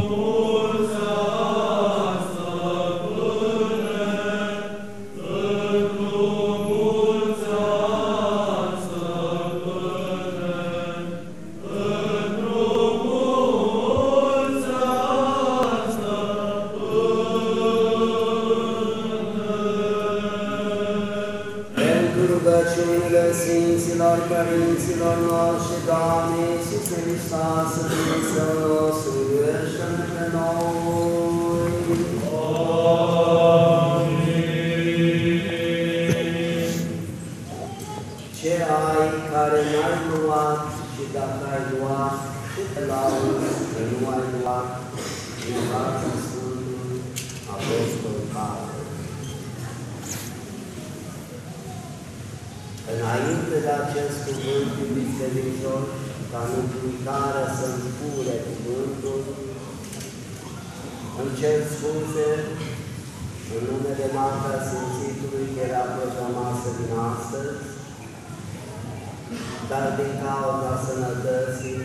Oh. Îmi cer scuze în numele Marca Sfințitului care era programată din astăzi, dar din cauza sănătății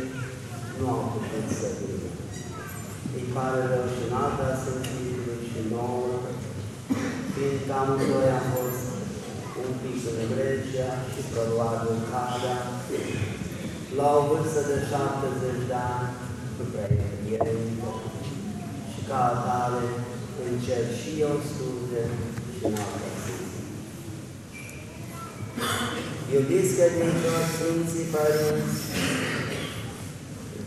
nu au putut să vină. Îi pare rău și Marca Sfințitului și nouă, fiindcă amândoi am fost un pic în Grecia și probabil în calea, la o vârstă de 70 de ani, nu prea e încă, și ca atare încerc și eu scuze și n-am găsit. Iubiți credincioși Sfinții Părinți,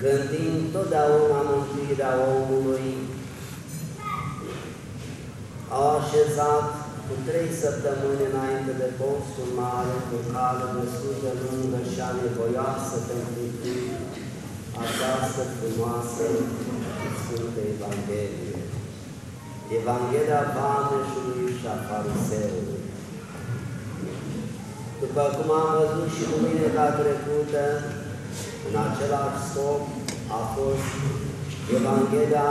gândind totdeauna mântuirea omului, au așezat cu trei săptămâni înainte de postul mare, cu cale destul de lungă și anevoioasă pentru această frumoasă Sfântă Evanghelie. Evanghelia Vameșului și a Fariseului. După cum am văzut și duminica trecută, în același scop a fost Evanghelia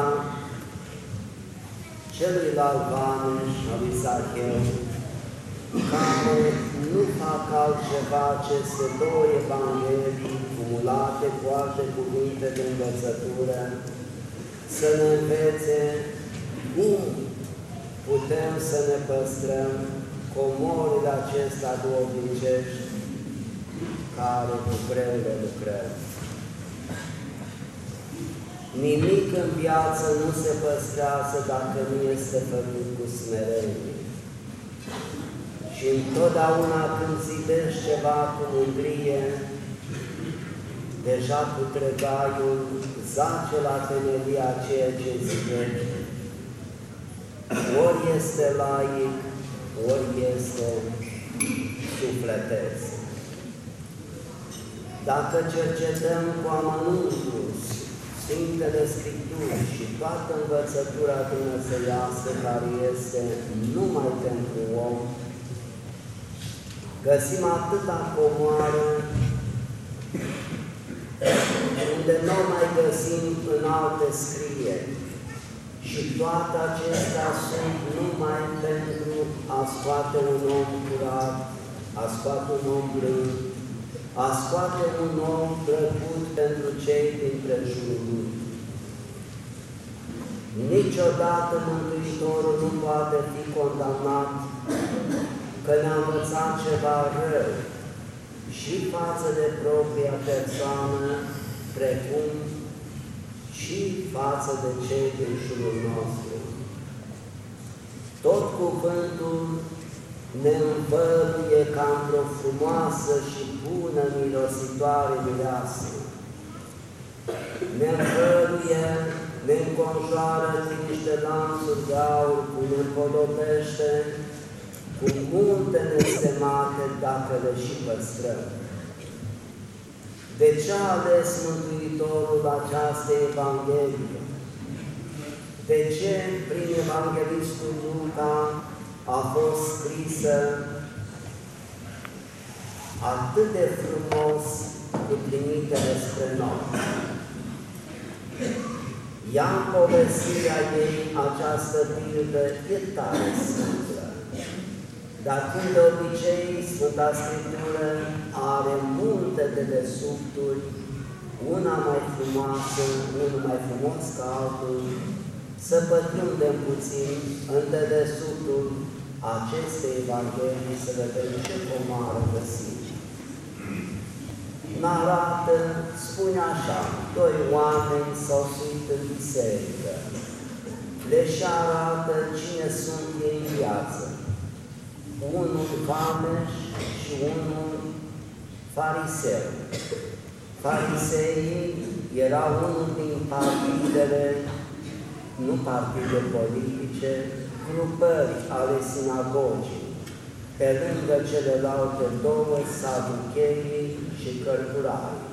celuilalt Vameș, al lui Zacheu, care nu fac altceva aceste două Evanghelii cumulate cu alte cuvinte de învățătură, să ne învețe cum putem să ne păstrăm comorile acestea duhovnicești care cu greu le lucrăm. Nimic în viață nu se păstrează dacă nu este făcut cu smerenie. Și întotdeauna când zidești ceva cu mândrie, deja cu tregaiul zace la temelia ceea ce zidești. Ori este laic, ori este sufletesc. Dacă cercetăm cu amănuntul Sfintele Scripturi și toată învățătura dumnezeiască care este numai pentru om, găsim atâta comoară unde nu mai găsim în alte scrieri. Și toate acestea sunt numai pentru a scoate un om curat, a scoate un om blând, a scoate un om plăcut pentru cei din prejurul lui. Niciodată Mântuitorul nu poate fi condamnat că ne-a învățat ceva rău și față de propria persoană, precum și față de cei din jurul nostru. Tot cuvântul ne învăluie ca într-o frumoasă și bună mirositoare mireasă. Ne învăluie, ne înconjoară din niște lanțuri de aur, cum ne împodobește, cu multe nestemate dacă le și păstrăm. De ce a ales Mântuitorul această Evanghelie? De ce prin Evanghelistul Luca a fost scrisă atât de frumos cu trimitere spre noi? Ia în povestirea ei această pildă e tare simplă, dar când de obicei Sfânta Scriptură are multe de desubturi, una mai frumoasă, unul mai frumos ca altul, să pătrundem puțin în dedesubtul acestei Evanghelii, să vedem ce comară găsim. N-arată, spune așa, doi oameni s-au suit în biserică, le și arată cine sunt ei în viață. Unul vameș și unul fariseu. Fariseii erau unul din partidele, nu partide politice, grupări ale sinagogii, pe lângă celelalte două, saducheii și cărturarii.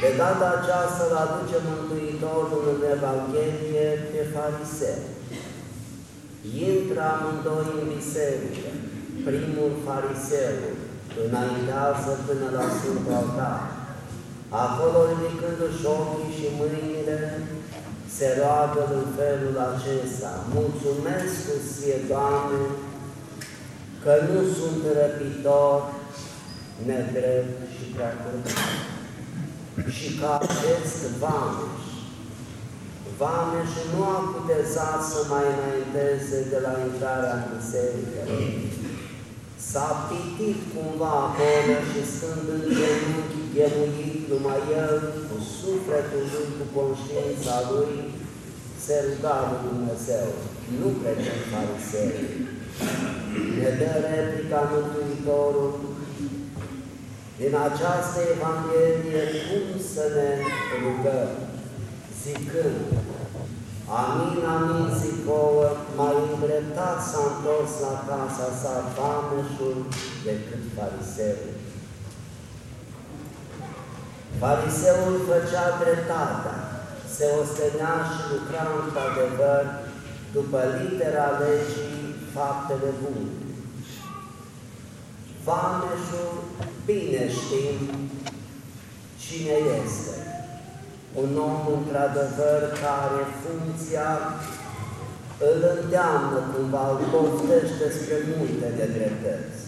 De data aceasta îl aduce Mântuitorul în Evanghelie pe fariseu. Intră amândoi în biserică. Primul fariseu înaintează până la Sfântul Altar. Acolo, ridicându-și ochii și mâinile, se roagă în felul acesta. Mulțumesc cu ție, Doamne, că nu sunt răpitor, nedrept și prea curmat și ca acest vameș. Vameș nu a putezat să mai înainteze de la intrarea în biserică. S-a pitit cumva acolo și stând în genunchi, ghemuit numai el, cu sufletul lui, cu conștiința lui, se ruga lui Dumnezeu. Nu precum farisei. Ne dă replica Mântuitorul din această Evanghelie cum să ne rugăm, zicând, Amin, amin, zic vouă, mai îndreptat s-a întors la casa sa vameșul decât fariseul. Fariseul făcea dreptatea, se ostenea și lucra într-adevăr după litera legii faptele bune. Vameșul bine știm cine este. Un om, într-adevăr, care funcția îl îndeamnă cumva, îl poftește spre multe de dreptăți,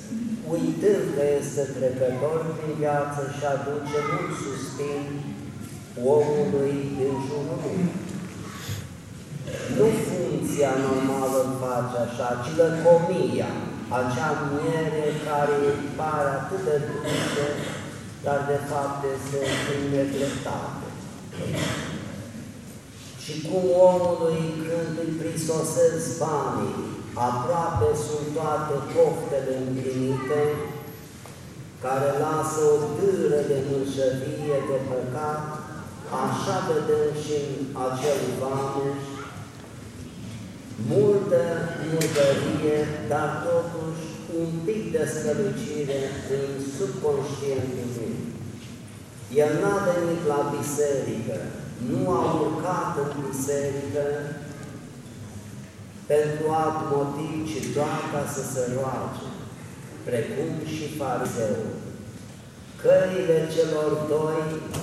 uitând că este trecător prin viață și aduce mult suspin omului din jurul lui. Nu funcția normală îl face așa, ci lăcomia, acea miere care îi pare atât de dulce, dar de fapt este prin nedreptate. Și cum omului când îi prisosesc banii, aproape sunt toate poftele împlinite, care lasă o dâră de mânșăvie, de păcat, așa vedem și în acel vameș, multă murdărie, dar totuși un pic de strălucire în subconștientul lui. El n-a venit la biserică, nu a urcat în biserică pentru alt motiv, ci doar ca să se roage, precum și fariseul. Căile celor doi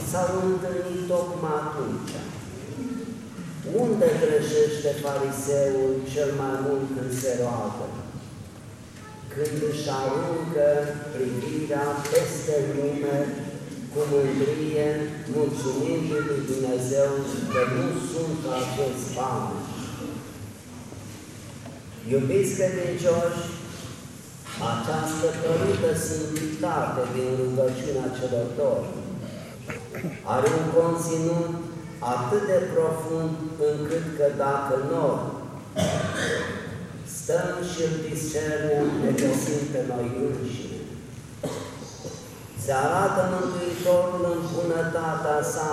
s-au întâlnit tocmai atunci. Unde greșește fariseul cel mai mult când se roagă? Când își aruncă privirea peste lume cu mândrie, mulțumind lui Dumnezeu că nu sunt acest bani. Iubiți credincioși, această părută simplitate din rugăciunea celor doi are un conținut atât de profund încât că dacă noi stăm și îl discernem, ne găsim pe noi înșine. Se arată Mântuitorul în bunătatea sa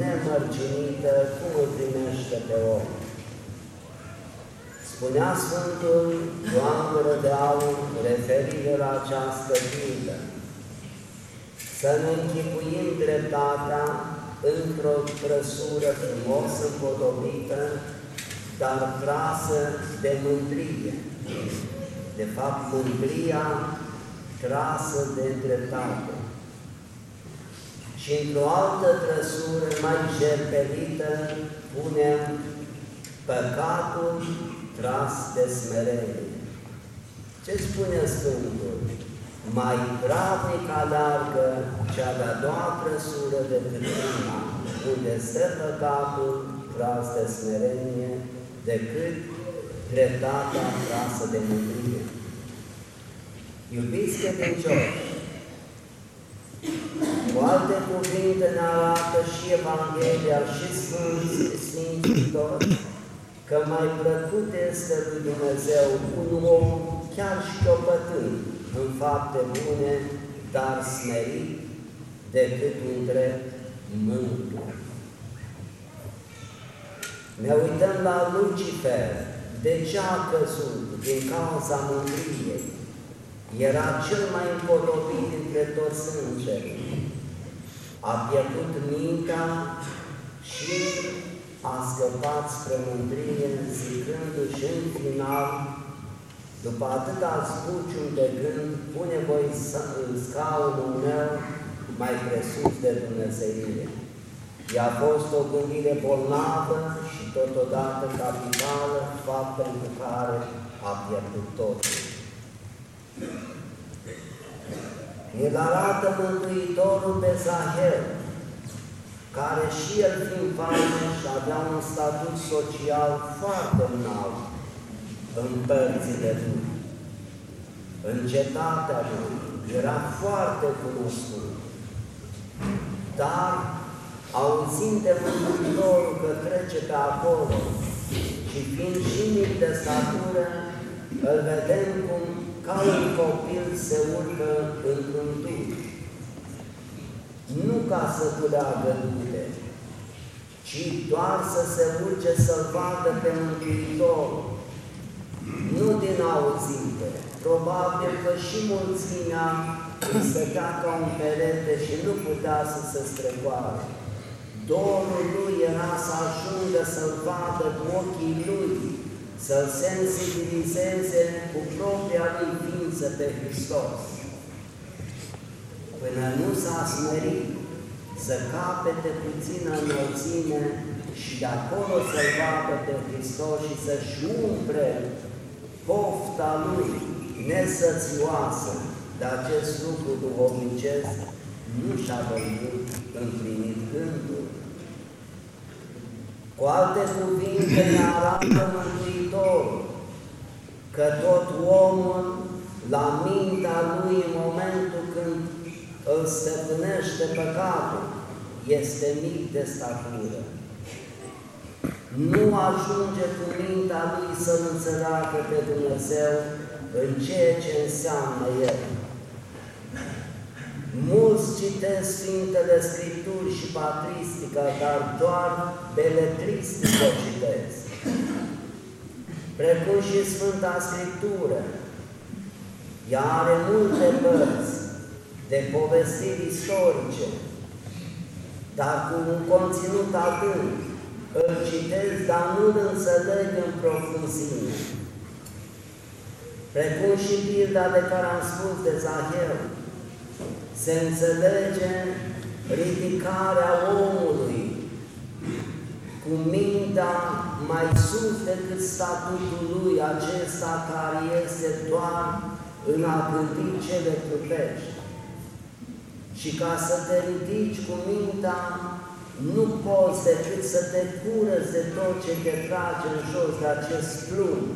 nemărginită, cum îl primește pe om. Spunea Sfântul Ioan de Aur, referire la această pildă, să ne închipuim dreptatea într-o trăsură frumos împodobită, dar trasă de mândrie. De fapt, mândria trasă de dreptate. Și într-o altă trăsură mai jerpelită punem păcatul tras de smerenie. Ce spune Sfântul? mai pravnic aleargă cea de-a doua trăsură decât prima, unde stă păcatul tras de smerenie, decât dreptatea trasă de mândrie. Iubiți credincioși, cu alte cuvinte ne arată și Evanghelia și Sfântii Sfințitori că mai plăcut este lui Dumnezeu un om chiar și căpătând în fapte bune, dar smerit decât un drept mântu. Ne uităm la Lucifer, de ce a căzut? Din cauza mândriei. Era cel mai împodobit dintre toți îngerii. A pierdut mintea și a scăpat spre mândrie, zicându-și în final, după atâta zbuciuni de gând, pune voi în scaunul meu mai presus de Dumnezeire. I-a fost o gândire bolnavă și totodată capitală, fapt pentru care a pierdut totul. El arată Mântuitorul pe Zahel, care și el fiind și avea un statut social foarte înalt în părțile lui. În cetatea lui era foarte cunoscut. Dar, auzind de Mântuitorul că trece pe acolo și fiind și mic de statură, îl vedem cum ca un copil se urcă într-un dur nu ca să culeagă dule, ci doar să se urce să-L vadă pe Mântuitor, nu din auzite. Probabil că și mulțimea îi stătea ca un perete și nu putea să se strecoare. Dorul lui era să ajungă să-L vadă cu ochii lui, să-L sensibilizeze cu propria lui ființă pe Hristos până nu s-a smerit să capete puțină înălțime și de acolo să-L vadă pe Hristos și să-și umple pofta Lui nesățioasă de acest lucru duhovnicesc, nu și-a văzut împlinit gândul. Cu alte cuvinte ne arată Mântuitorul că tot omul la mintea lui în momentul când îl stăpânește păcatul, este mic de statură. Nu ajunge cu mintea lui să-L înțeleagă pe Dumnezeu în ceea ce înseamnă El. Mulți citesc Sfintele Scripturi și patristica, dar doar beletristică citesc. Precum și Sfânta Scriptură. Ea are multe părți, de povestiri istorice, dar cu un conținut adânc. Îl citesc, dar nu îl înțeleg în profunzime. Precum și pilda de care am spus de Zahel, se înțelege ridicarea omului cu mintea mai sus decât statutul lui, acesta care este doar în a gândi cele trupești. Și ca să te ridici cu mintea, nu poți decât să te curăți de tot ce te trage în jos de acest plumb.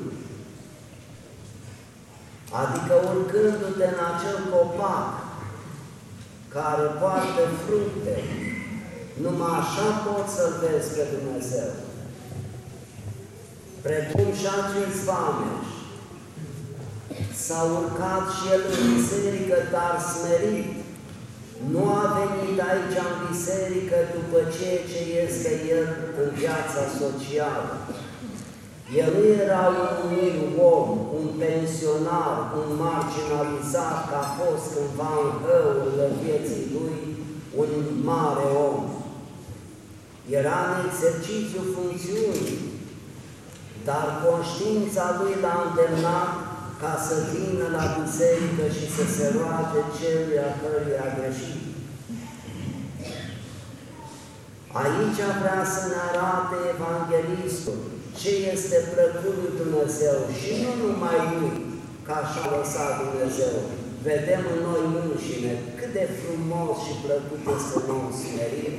Adică urcându-te în acel copac care poartă fructe, numai așa poți să-L vezi pe Dumnezeu. Precum și acest vameș, s-a urcat și el în biserică, dar smerit, nu a venit aici în biserică după ceea ce este el în viața socială. El nu era un umil om, un pensionar, un marginalizat, că a fost cândva în hăurile vieții lui un mare om. Era în exercițiu funcțiunii, dar conștiința lui l-a îndemnat ca să vină la biserică și să se roage celui a cărui a greșit. Aici vrea să ne arate Evanghelistul ce este plăcut lui Dumnezeu și nu numai lui, ca așa lăsat Dumnezeu, vedem în noi înșine cât de frumos și plăcut este un om smerit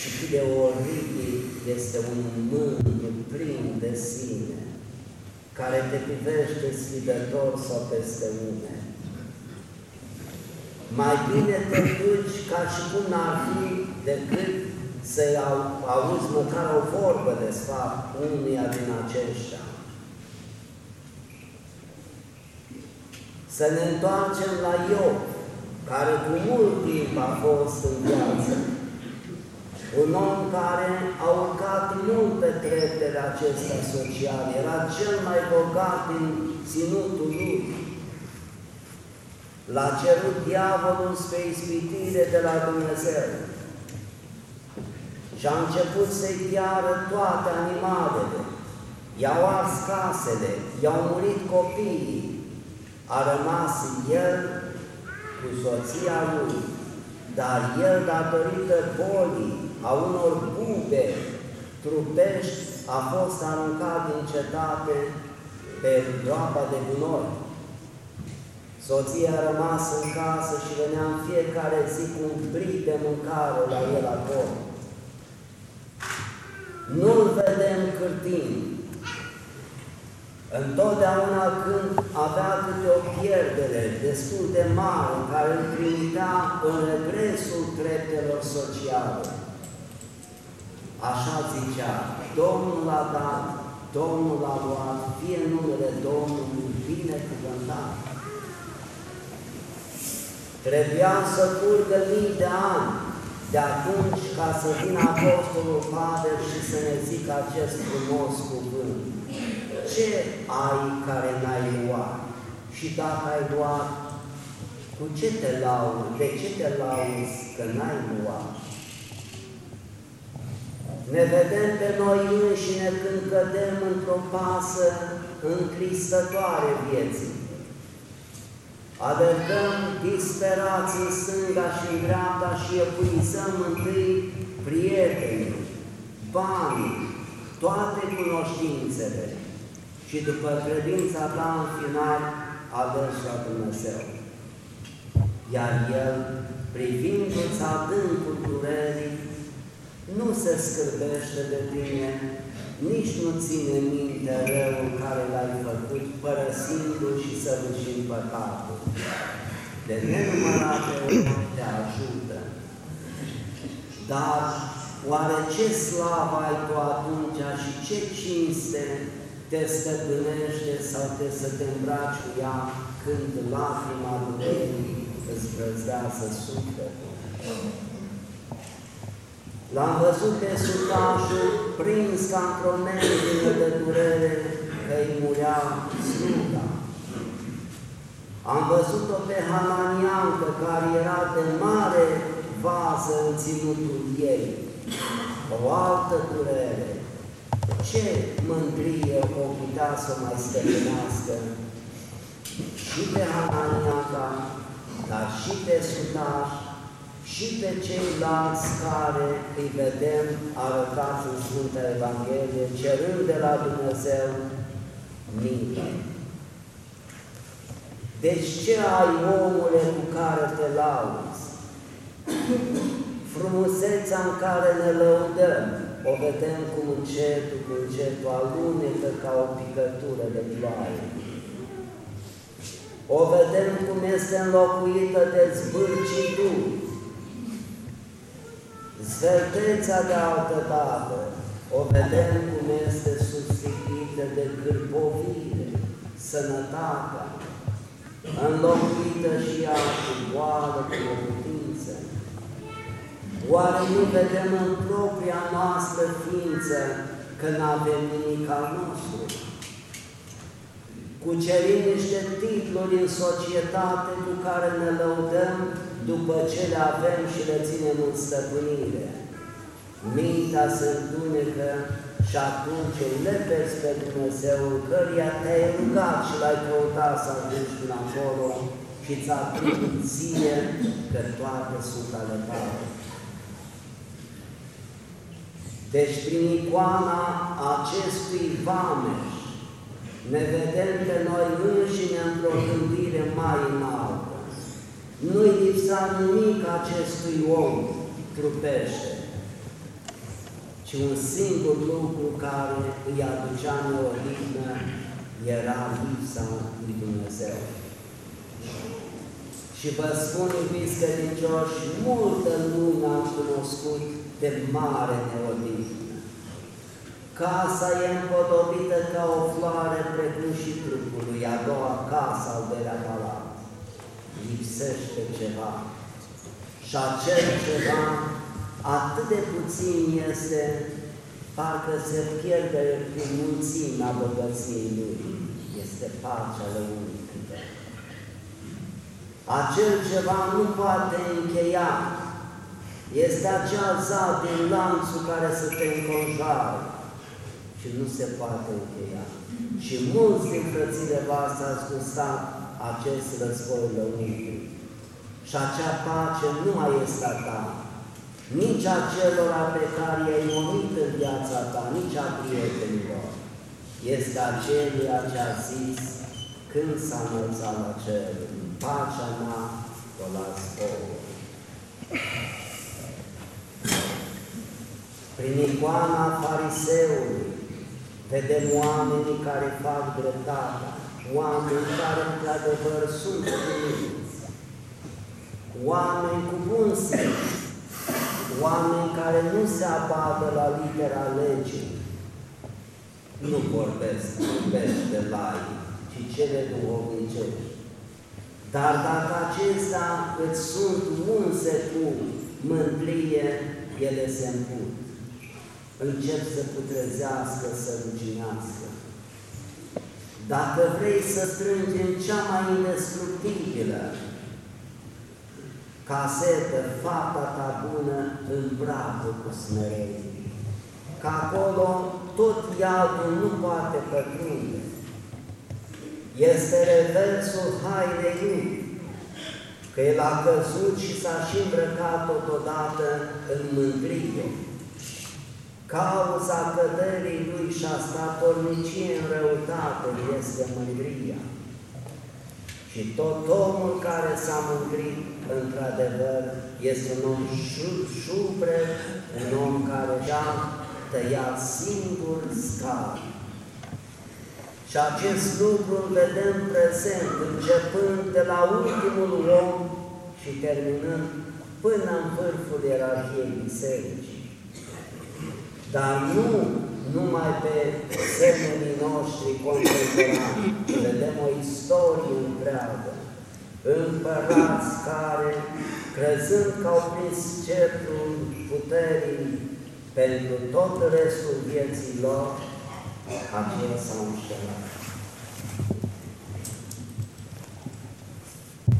și cât de oribil este un mândru plin de sine, care te privește sfidător sau peste lume. Mai bine te duci ca și cum n-ar fi decât să-i auzi măcar o vorbă de sfat unuia din aceștia. Să ne întoarcem la Iov, care cu mult timp a fost în viață. Un om care a urcat mult pe treptele acestea sociale, era cel mai bogat din ținutul lui. L-a cerut diavolul spre ispitire de la Dumnezeu. Și a început să-i piară toate animalele, i-au ars casele, i-au murit copiii, a rămas el cu soția lui, dar el, datorită bolii, a unor bube trupești, a fost aruncat din cetate pe groapa de gunoi. Soția a rămas în casă și venea în fiecare zi cu un bric de mâncare la el acolo. Nu-l vedem cârtind. Întotdeauna când avea câte o pierdere destul de mare, care îl trimitea în regresul treptelor sociale, așa zicea, Domnul a dat, Domnul a luat, fie numele Domnului binecuvântat. Trebuia să curgă mii de ani de atunci ca să vină Apostolul Pavel și să ne zică acest frumos cuvânt. Ce ai care n-ai luat? Și dacă ai luat, cu ce te lauzi? De ce te lauzi că n-ai luat? Ne vedem pe noi înșine când cădem într-o pasă întristătoare vieții Alergăm disperați în stânga și în dreapta și epuizăm întâi prietenii, banii, toate cunoștințele și după credința ta în final alergi la Dumnezeu. Iar El, privindu-ți adâncul durerii, nu se scârbește de tine, nici nu ține minte răul care l-ai făcut, părăsindu-l și săvârșind păcatul. De nenumărate ori te ajută. Dar oare ce slavă ai tu atunci și ce cinste te stăpânește sau te să te îmbraci cu ea când lacrima durerii îți brăzdează sufletul? L-am văzut pe sutașul prins ca într-o de durere că îi murea sluga. Am văzut-o pe Hananiancă care era de mare vază în ținutul ei. O altă durere. Ce mândrie o putea să o mai stăpânească și pe Hananianca, dar și pe sutaș, și pe ceilalți care îi vedem arătați în Sfânta Evanghelie, cerând de la Dumnezeu minte. Deci ce ai, omule, cu care te lauzi? Frumusețea în care ne lăudăm, o vedem cum încetul cu încetul alunecă ca o picătură de ploaie. O vedem cum este înlocuită de zbârcitul, Sfânteța de altă dată o vedem cum este susținută de cârpovire, sănătatea, înlocuită și ea cu boală, cu neputință. Oare nu vedem în propria noastră ființă că nu avem nimic al nostru? Cucerim niște titluri în societate cu care ne lăudăm după ce le avem și le ținem în stăpânire. Mintea se întunecă și atunci îl lepezi pe Dumnezeu, căruia te-ai rugat și l-ai căutat să ajungi până acolo și ți-a primit ție că toate sunt ale tale. Deci prin icoana acestui vameș ne vedem pe noi înșine într-o gândire mai înaltă Nu-i lipsa nimic acestui om trupește, ci un singur lucru care îi aducea neodihnă era lipsa lui Dumnezeu. Și vă spun, iubiți credincioși, multă lume am cunoscut de mare neodihnă. Casa e împodobită ca o floare precum și trupul lui, a doua casă al doilea palat. Lipsește ceva. Și acel ceva atât de puțin este, parcă se pierde prin mulțimea bogăției lui. Este pacea lăunică. Acel ceva nu poate încheia. Este acea zad din lanțul care să te înconjoară și nu se poate încheia. Și mulți din frățile voastre ați gustat acest război lăunic. Și acea pace nu mai este a ta, nici a celor pe care i-ai momit în viața ta, nici a prietenilor. Este acelia ce a zis când s-a înălțat la cer, pacea mea o las ouă. Prin icoana fariseului vedem oamenii care fac dreptatea, oameni care într-adevăr sunt cuminți, oameni cu bun simț, oameni care nu se abadă la litera legii, nu vorbesc, vorbesc de lai, ci cele duhovnicești. Dar dacă acestea îți sunt unse cu mândrie, ele se împut. Încep să putrezească, să ruginească. Dacă vrei să strângi în cea mai indestructibilă casetă, fata ta bună, îmbracă cu smerenie. Că acolo tot iadul nu poate pătrunde. Este reversul hainei lui, că el a căzut și s-a și îmbrăcat totodată în mândrie. Cauza căderii lui și a statornicie în răutate este mândria. Și tot omul care s-a mândrit, într-adevăr, este un om șupre, un om care și-a tăiat singur scar. Și acest lucru îl vedem prezent, începând de la ultimul om și terminând până în vârful ierarhiei bisericii. Dar nu numai pe semenii noștri contemporani, vedem o istorie întreagă, împărați care, crezând că au prins cercul puterii pentru tot restul vieții lor, aceia s-au înșelat.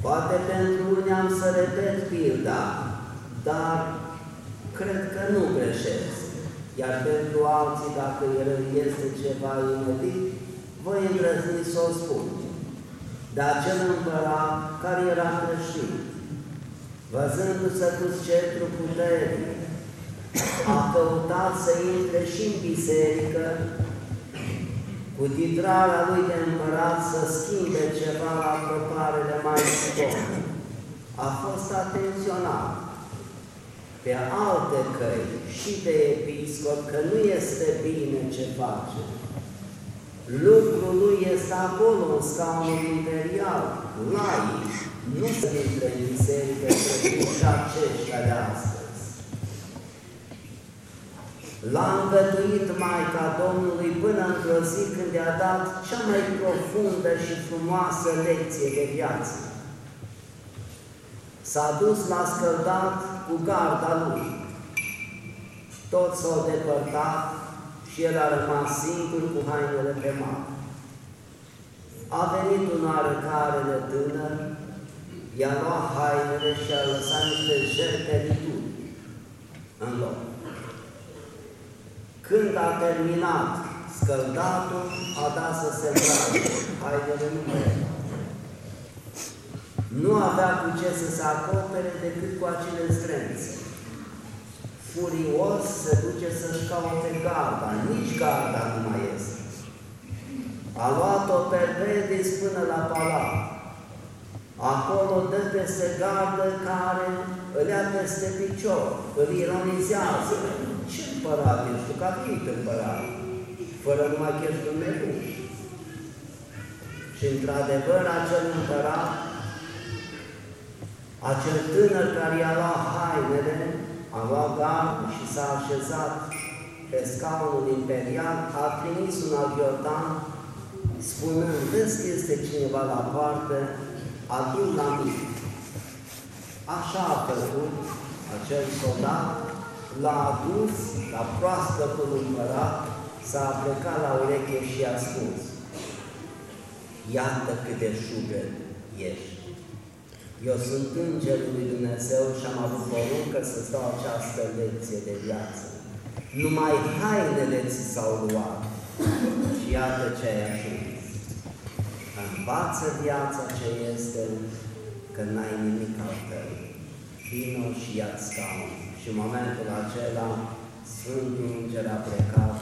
Poate pentru unii am să repet pilda, dar cred că nu greșesc. Iar pentru alții, dacă el este ceva inedit, voi îndrăzni să o spun. De acel împărat care era creștin, văzându-se cu sceptrul puterii, a căutat să intre și în biserică cu titrarea lui de împărat să schimbe ceva la proparele mai scumpe. A fost atenționat pe alte căi și de episcop că nu este bine ce face. Lucrul lui este acolo, în scaunul imperial, laic, nu se intre în biserică precum și aceștia de astăzi. L-a îngăduit Maica Domnului până într-o zi când i-a dat cea mai profundă și frumoasă lecție de viață. S-a dus la scăldat cu garda lui. Toți s-au depărtat și el a rămas singur cu hainele pe mare. A venit un oarecare de tânăr, i-a luat hainele și a lăsat niște jertfe în loc. Când a terminat scăldatul, a dat să se îmbrace. Haidele nu mai Nu avea cu ce să se acopere decât cu acele strânțe. Furios se duce să-și caute garda, nici garda nu mai este. A luat-o pe Vedis până la palat. Acolo dă peste gardă care îl ia peste picior, îl ironizează. Ce împărat ești tu? Ca fiind împărat, fără numai chestii mereu. Și într-adevăr, acel împărat, acel tânăr care i-a luat hainele, a luat gardă și s-a așezat pe scaunul imperial, a trimis un aviotan spunând, vezi că este cineva la poartă, adu la mine. Așa a făcut acel soldat, l-a adus la proaspătul împărat, s-a plecat la ureche și a spus, iată cât de șugă ești. Eu sunt Îngerul lui Dumnezeu și am avut poruncă să-ți dau această lecție de viață. Numai hainele ți s-au luat și iată ce ai ajuns. Învață viața ce este, că n-ai nimic al tău. Vino și ia-ți scaun. Și în momentul acela, Sfântul Înger a plecat,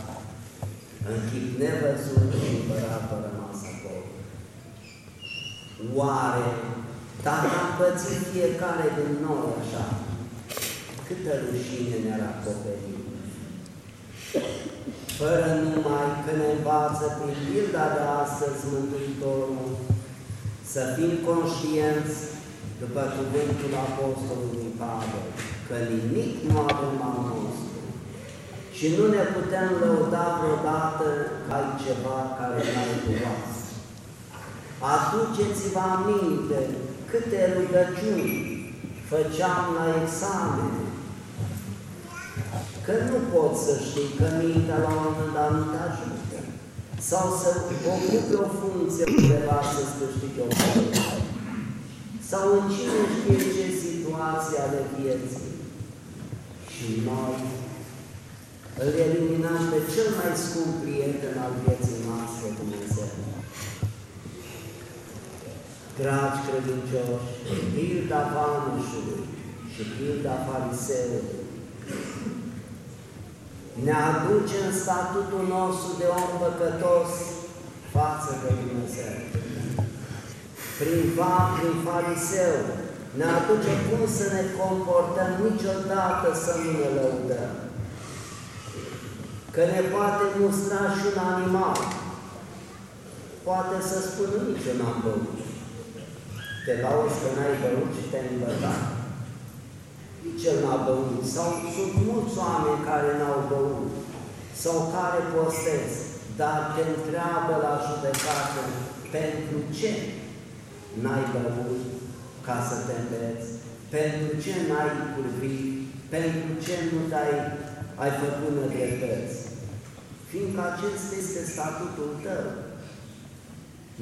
în chip nevăzut și împăratul a rămas acolo. Oare, dacă am pățit fiecare din noi așa, câtă rușine ne-ar acoperi? Fără numai că ne învață prin pilda de astăzi Mântuitorul, să fim conștienți după cuvântul Apostolului Pavel, că nimic nu avem al nostru și nu ne putem lăuda vreodată că ai ceva care n-ai luat. Aduceți-vă aminte câte rugăciuni făceam la examene, că nu poți să știi că mintea la un moment dat nu te ajută. Sau să ocupe o funcție undeva să-ți câștige o funcție. Sau în cine știe ce situație ale vieții. Și noi îl eliminăm pe cel mai scump prieten al vieții noastre, Dumnezeu. Dragi credincioși, pilda vanușului și pilda fariseului ne aduce în statutul nostru de om păcătos față de Dumnezeu. Prin van, prin fariseu, ne aduce cum să ne comportăm niciodată să nu ne lăudăm. Că ne poate mustra și un animal. Poate să spună nici eu n-am băut. Te lauzi că n-ai băut și te-ai îmbătat cel n-a băut, sau sunt mulți oameni care n-au băut, sau care postez, dar te întreabă la judecată, pentru ce n-ai băut ca să te înveți? Pentru ce n-ai curvit? Pentru ce nu ai ai făcut nedreptăți? Fiindcă acesta este statutul tău.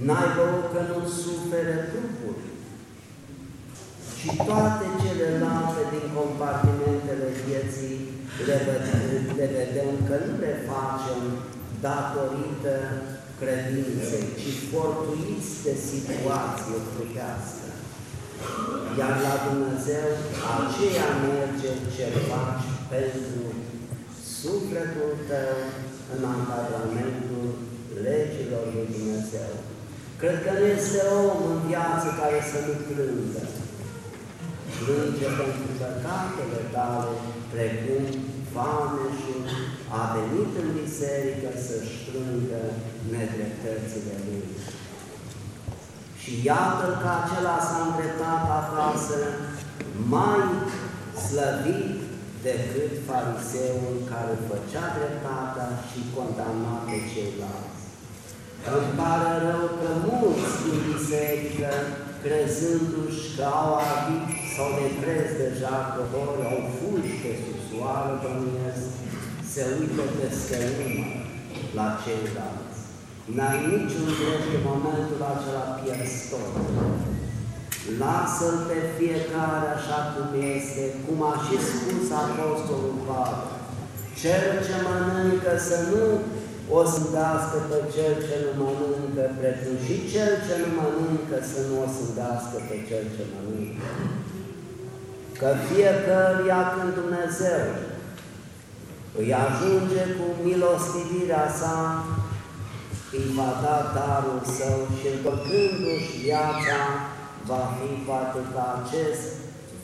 N-ai băut că nu sufere trupul, și toate celelalte din compartimentele vieții le, le vedem că nu le facem datorită credinței, ci fortuiți de situație trupească. Iar la Dumnezeu aceea merge ce faci pentru sufletul tău în angajamentul legilor lui Dumnezeu. Cred că nu este om în viață care să nu plângă plânge pentru păcatele tale, precum vameșul a venit în biserică să-și plângă nedreptățile lui. Și iată că acela s-a îndreptat acasă mai slăvit decât fariseul care făcea dreptatea și condamna pe ceilalți. Îmi pare rău că mulți din biserică crezându-și că au avit sau le crezi deja că vor, au fugi pe subsoară bănuiesc, se uită peste urmă la ceilalți. N-ai niciun drept în momentul acela pierstor. Lasă-l pe fiecare așa cum este, cum a și spus Apostolul Pavel. Cel ce mănâncă să nu o sândească pe cel ce nu mănâncă, precum și cel ce nu mănâncă să nu o sândească pe cel ce mănâncă. Că fiecăruia când Dumnezeu îi ajunge cu milostivirea sa, îi va da darul său și întorcându-și viața, va fi poate ca acest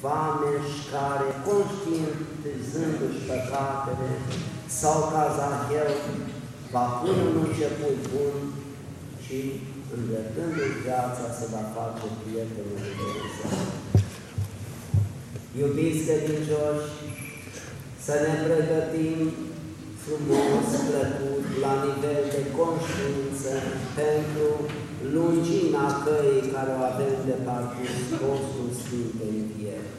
vameș care, conștientizându-și păcatele, sau ca Zahel, va pune un început bun și îndreptându-și viața se va face prietenul de Dumnezeu. Iubiți credincioși, să ne pregătim frumos, plăcut, la nivel de conștiință, pentru lungimea căii care o avem de parcurs postul Sfintei Învieri.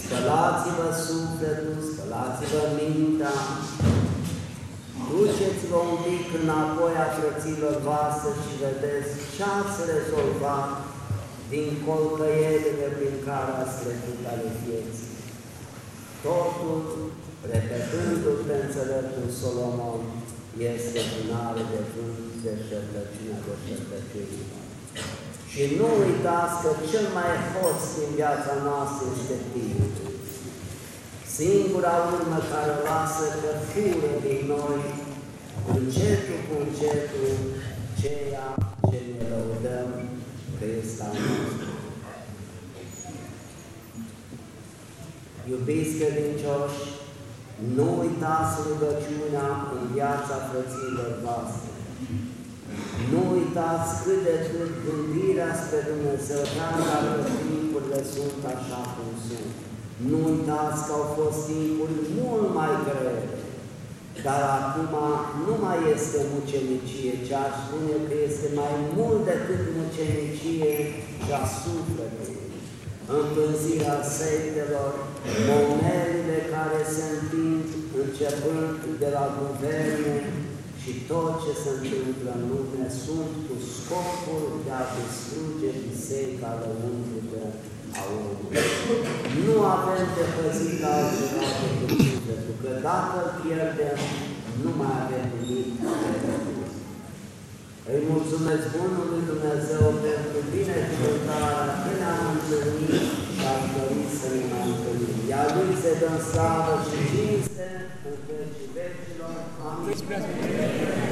Spălați-vă sufletul, spălați-vă mintea, duceți-vă un pic înapoi a frăților voastre și vedeți ce ați rezolvat din colcăierile prin care ați trecut ale vieții. Totul, repetându-l pe înțeleptul Solomon, este finale de vânt de șertăciunea de șertăciunii. Și nu uitați că cel mai hoț din viața noastră este timpul. Singura urmă care lasă că fură din noi, încetul cu încetul, ceea ce ne lăudăm că este al nostru. Iubiți credincioși, nu uitați rugăciunea în viața frăților voastre. Nu uitați cât de cât gândirea spre Dumnezeu, chiar dacă timpurile sunt așa cum sunt. Nu uitați că au fost timpuri mult mai grele, dar acum nu mai este mucenicie, ci aș spune că este mai mult decât mucenicie și a sufletului. Împânzirea sectelor, monelile care se întind începând de la guverne și tot ce se întâmplă în lume sunt cu scopul de a distruge biserica lăuntrică a omului. Nu avem de păzit altceva decât sufletul, că dacă îl pierdem, nu mai avem nimic de Îi mulțumesc Bunului Dumnezeu pentru binecuvântarea că ne-am întâlnit și am dorit să ne mai întâlnim. Iar Lui se dă slavă și cinste în vecii vecilor. Amin.